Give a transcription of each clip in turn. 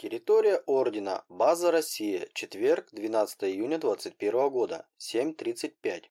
Территория Ордена. База Россия. Четверг, 12 июня 2021 года. 7.35.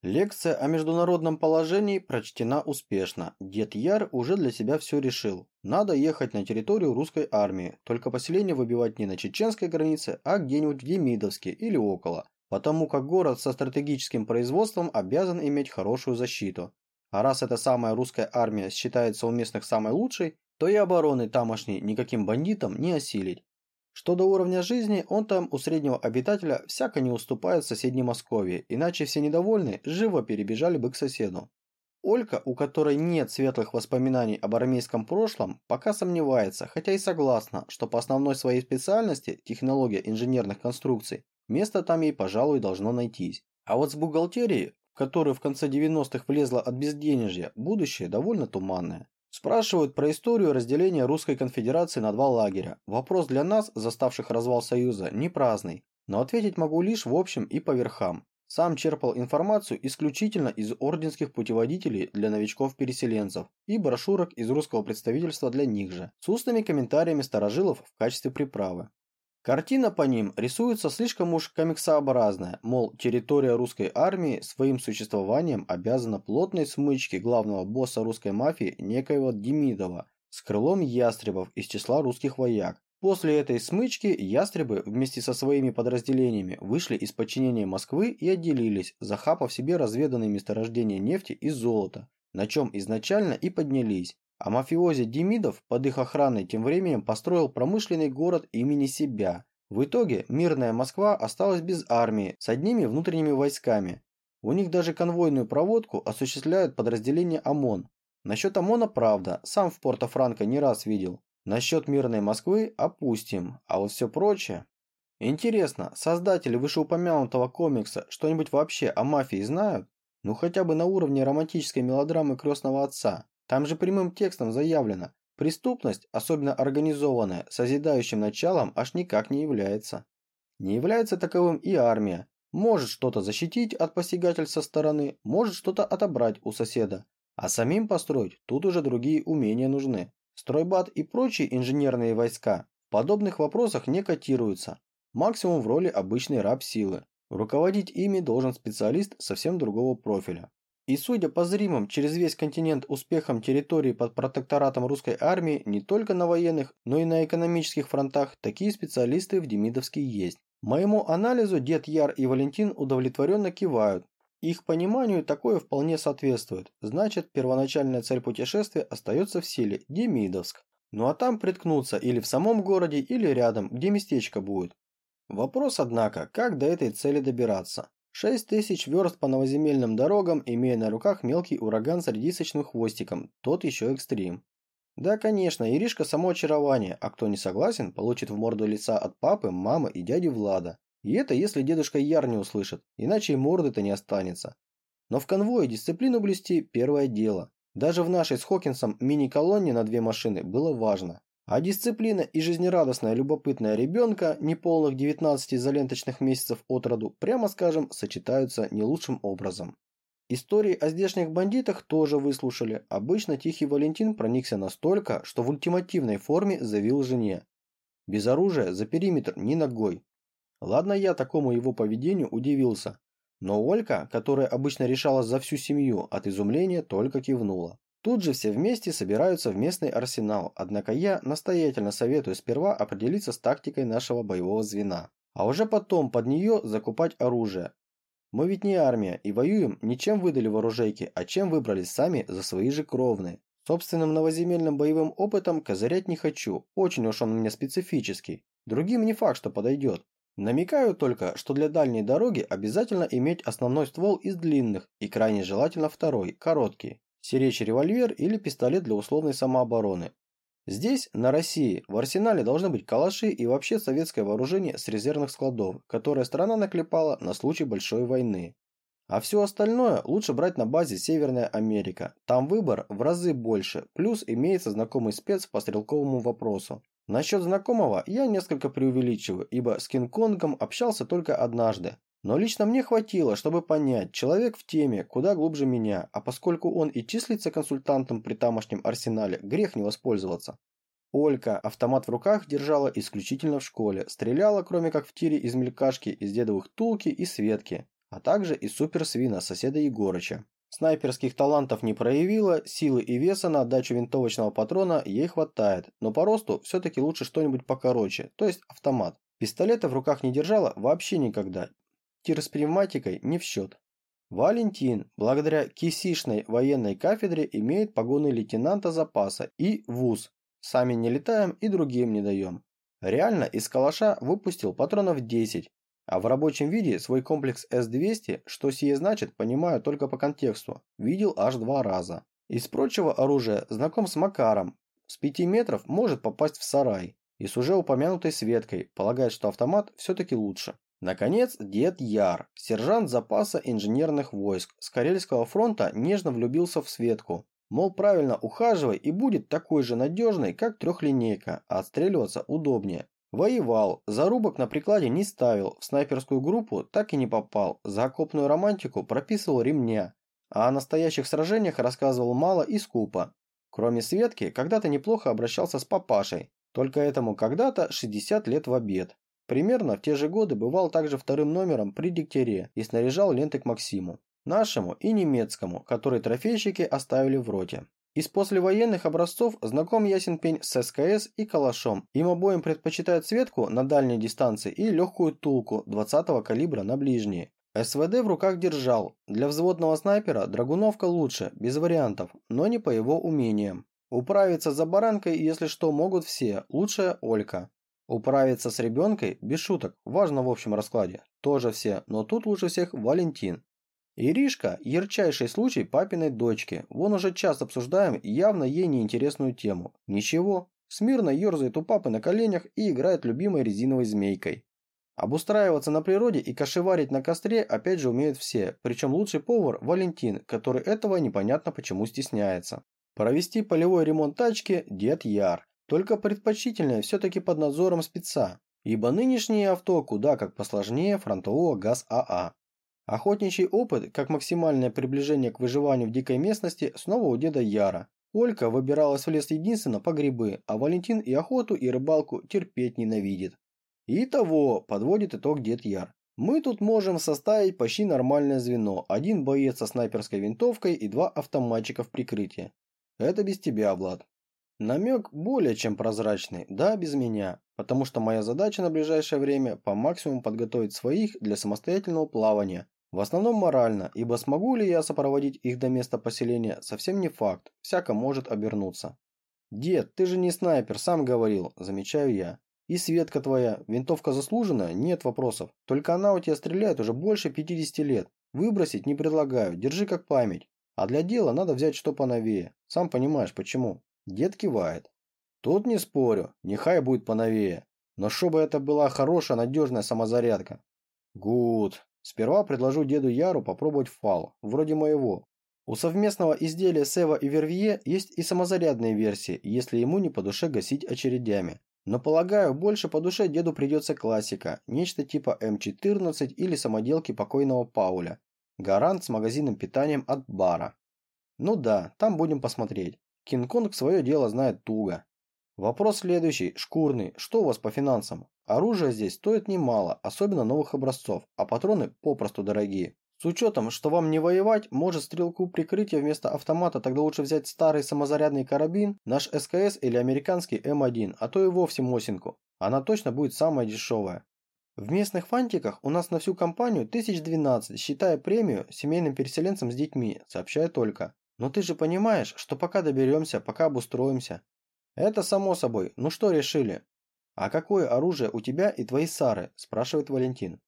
Лекция о международном положении прочтена успешно. Дед Яр уже для себя все решил. Надо ехать на территорию русской армии, только поселение выбивать не на чеченской границе, а где-нибудь в Демидовске или около, потому как город со стратегическим производством обязан иметь хорошую защиту. А раз эта самая русская армия считается у местных самой лучшей, то и обороны тамошней никаким бандитам не осилить. Что до уровня жизни, он там у среднего обитателя всяко не уступает соседней Москве, иначе все недовольные живо перебежали бы к соседу. Олька, у которой нет светлых воспоминаний об армейском прошлом, пока сомневается, хотя и согласна, что по основной своей специальности, технология инженерных конструкций, место там ей, пожалуй, должно найтись. А вот с бухгалтерией, в которую в конце 90-х влезла от безденежья, будущее довольно туманное. Спрашивают про историю разделения Русской конфедерации на два лагеря. Вопрос для нас, заставших развал Союза, не праздный, но ответить могу лишь в общем и по верхам. Сам черпал информацию исключительно из орденских путеводителей для новичков-переселенцев и брошюрок из русского представительства для них же, с устными комментариями старожилов в качестве приправы. Картина по ним рисуется слишком уж комиксообразная, мол, территория русской армии своим существованием обязана плотной смычке главного босса русской мафии некоего Демидова с крылом ястребов из числа русских вояк. После этой смычки ястребы вместе со своими подразделениями вышли из подчинения Москвы и отделились, захапав себе разведанные месторождения нефти и золота, на чем изначально и поднялись. А мафиози Демидов под их охраной тем временем построил промышленный город имени себя. В итоге мирная Москва осталась без армии, с одними внутренними войсками. У них даже конвойную проводку осуществляют подразделения ОМОН. Насчет ОМОНа правда, сам в Порто-Франко не раз видел. Насчет мирной Москвы опустим, а вот все прочее... Интересно, создатели вышеупомянутого комикса что-нибудь вообще о мафии знают? Ну хотя бы на уровне романтической мелодрамы крестного отца. Там же прямым текстом заявлено, преступность, особенно организованная, созидающим началом аж никак не является. Не является таковым и армия. Может что-то защитить от посягательств со стороны, может что-то отобрать у соседа. А самим построить тут уже другие умения нужны. Стройбат и прочие инженерные войска в подобных вопросах не котируются. Максимум в роли обычной раб силы. Руководить ими должен специалист совсем другого профиля. И судя по зримым через весь континент успехам территории под протекторатом русской армии не только на военных, но и на экономических фронтах такие специалисты в Демидовске есть. Моему анализу дед Яр и Валентин удовлетворенно кивают. Их пониманию такое вполне соответствует. Значит, первоначальная цель путешествия остается в силе – Демидовск. Ну а там приткнуться или в самом городе, или рядом, где местечко будет. Вопрос, однако, как до этой цели добираться? Шесть тысяч верст по новоземельным дорогам, имея на руках мелкий ураган с редисочным хвостиком, тот еще экстрим. Да, конечно, Иришка само очарование, а кто не согласен, получит в морду лица от папы, мамы и дяди Влада. И это если дедушка Яр не услышит, иначе и морды-то не останется. Но в конвое дисциплину блюсти – первое дело. Даже в нашей с Хокинсом мини-колонне на две машины было важно. А дисциплина и жизнерадостная любопытная ребенка, неполных 19 изоленточных месяцев от роду, прямо скажем, сочетаются не лучшим образом. Истории о здешних бандитах тоже выслушали. Обычно Тихий Валентин проникся настолько, что в ультимативной форме заявил жене. Без оружия, за периметр, ни ногой. Ладно, я такому его поведению удивился. Но Олька, которая обычно решала за всю семью, от изумления только кивнула. Тут же все вместе собираются в местный арсенал, однако я настоятельно советую сперва определиться с тактикой нашего боевого звена, а уже потом под нее закупать оружие. Мы ведь не армия и воюем не чем выдали в оружейке, а чем выбрались сами за свои же кровные. Собственным новоземельным боевым опытом козырять не хочу, очень уж он у меня специфический. Другим не факт, что подойдет. Намекаю только, что для дальней дороги обязательно иметь основной ствол из длинных и крайне желательно второй, короткий. Сиречь револьвер или пистолет для условной самообороны. Здесь, на России, в арсенале должны быть калаши и вообще советское вооружение с резервных складов, которое страна наклепала на случай большой войны. А все остальное лучше брать на базе Северная Америка. Там выбор в разы больше, плюс имеется знакомый спец по стрелковому вопросу. Насчет знакомого я несколько преувеличиваю, ибо с Кинг-Конгом общался только однажды, но лично мне хватило, чтобы понять, человек в теме куда глубже меня, а поскольку он и числится консультантом при тамошнем арсенале, грех не воспользоваться. Олька автомат в руках держала исключительно в школе, стреляла, кроме как в тире из мелькашки, из дедовых тулки и светки, а также из суперсвина соседа Егорыча. Снайперских талантов не проявила, силы и веса на отдачу винтовочного патрона ей хватает, но по росту все-таки лучше что-нибудь покороче, то есть автомат. Пистолета в руках не держала вообще никогда. Тир с пневматикой не в счет. Валентин, благодаря кисишной военной кафедре, имеет погоны лейтенанта запаса и ВУЗ. Сами не летаем и другим не даем. Реально из калаша выпустил патронов 10, а в рабочем виде свой комплекс С-200, что сие значит, понимаю только по контексту, видел аж два раза. Из прочего оружия знаком с Макаром. С 5 метров может попасть в сарай. И с уже упомянутой Светкой, полагает, что автомат все-таки лучше. Наконец, дед Яр, сержант запаса инженерных войск с Карельского фронта, нежно влюбился в Светку. Мол, правильно ухаживай и будет такой же надежной, как трехлинейка, а отстреливаться удобнее. Воевал, зарубок на прикладе не ставил, в снайперскую группу так и не попал, за окопную романтику прописывал ремня, а о настоящих сражениях рассказывал мало и скупо. Кроме Светки, когда-то неплохо обращался с папашей, только этому когда-то 60 лет в обед. Примерно в те же годы бывал также вторым номером при дегтяре и снаряжал ленты к Максиму. Нашему и немецкому, которые трофейщики оставили в роте. Из послевоенных образцов знаком ясен пень с СКС и калашом. Им обоим предпочитают светку на дальней дистанции и легкую тулку 20-го калибра на ближние. СВД в руках держал. Для взводного снайпера драгуновка лучше, без вариантов, но не по его умениям. Управиться за баранкой, если что, могут все, лучшая Олька. Управиться с ребенкой, без шуток, важно в общем раскладе. Тоже все, но тут лучше всех Валентин. Иришка – ярчайший случай папиной дочки. Вон уже час обсуждаем явно ей неинтересную тему. Ничего, смирно ерзает у папы на коленях и играет любимой резиновой змейкой. Обустраиваться на природе и кашеварить на костре опять же умеют все, причем лучший повар – Валентин, который этого непонятно почему стесняется. Провести полевой ремонт тачки – дед Яр. Только предпочтительное все-таки под надзором спеца, ибо нынешние авто куда как посложнее фронтового ГАЗ-АА. Охотничий опыт, как максимальное приближение к выживанию в дикой местности, снова у деда Яра. Олька выбиралась в лес единственно по грибы, а Валентин и охоту, и рыбалку терпеть ненавидит. Итого, подводит итог дед Яр. Мы тут можем составить почти нормальное звено. Один боец со снайперской винтовкой и два автоматчика в прикрытии. Это без тебя, Влад. Намек более чем прозрачный, да, без меня, потому что моя задача на ближайшее время по максимуму подготовить своих для самостоятельного плавания. В основном морально, ибо смогу ли я сопроводить их до места поселения, совсем не факт, всяко может обернуться. «Дед, ты же не снайпер, сам говорил», – замечаю я. «И Светка твоя, винтовка заслуженная, нет вопросов. Только она у тебя стреляет уже больше 50 лет. Выбросить не предлагаю, держи как память. А для дела надо взять что поновее. Сам понимаешь, почему». Дед кивает. Тут не спорю, нехай будет поновее. Но чтобы это была хорошая, надежная самозарядка. Гуд. Сперва предложу деду Яру попробовать фал, вроде моего. У совместного изделия Сева и Вервье есть и самозарядные версии, если ему не по душе гасить очередями. Но полагаю, больше по душе деду придется классика, нечто типа М14 или самоделки покойного Пауля. Гарант с магазинным питанием от бара. Ну да, там будем посмотреть. Кинг-Конг свое дело знает туго. Вопрос следующий, шкурный. Что у вас по финансам? Оружие здесь стоит немало, особенно новых образцов, а патроны попросту дорогие. С учетом, что вам не воевать, может стрелку прикрытия вместо автомата тогда лучше взять старый самозарядный карабин, наш СКС или американский М1, а то и вовсе Мосинку. Она точно будет самая дешевая. В местных фантиках у нас на всю компанию 1012, считая премию семейным переселенцам с детьми, сообщает только. Но ты же понимаешь, что пока доберемся, пока обустроимся. Это само собой. Ну что решили? А какое оружие у тебя и твоей Сары? Спрашивает Валентин.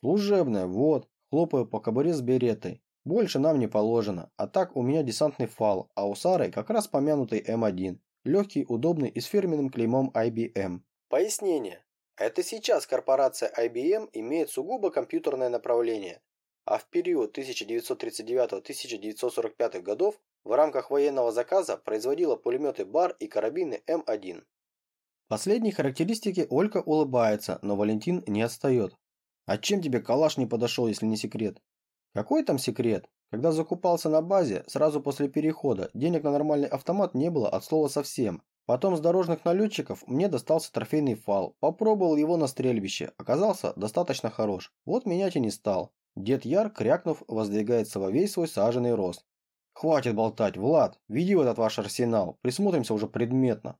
Служебное, вот. Хлопаю по кобуре с беретой. Больше нам не положено. А так у меня десантный фал, а у Сары как раз помянутый М1. Легкий, удобный и с фирменным клеймом IBM. Пояснение. Это сейчас корпорация IBM имеет сугубо компьютерное направление, а в период 1939-1945 годов в рамках военного заказа производила пулеметы БАР и карабины М1. Последней характеристике Олька улыбается, но Валентин не отстает. А чем тебе калаш не подошел, если не секрет? Какой там секрет? Когда закупался на базе, сразу после перехода, денег на нормальный автомат не было от слова совсем. Потом с дорожных налетчиков мне достался трофейный фал. Попробовал его на стрельбище. Оказался достаточно хорош. Вот менять и не стал. Дед Яр, крякнув, воздвигается во весь свой саженный рост. «Хватит болтать, Влад, веди в этот ваш арсенал, присмотримся уже предметно».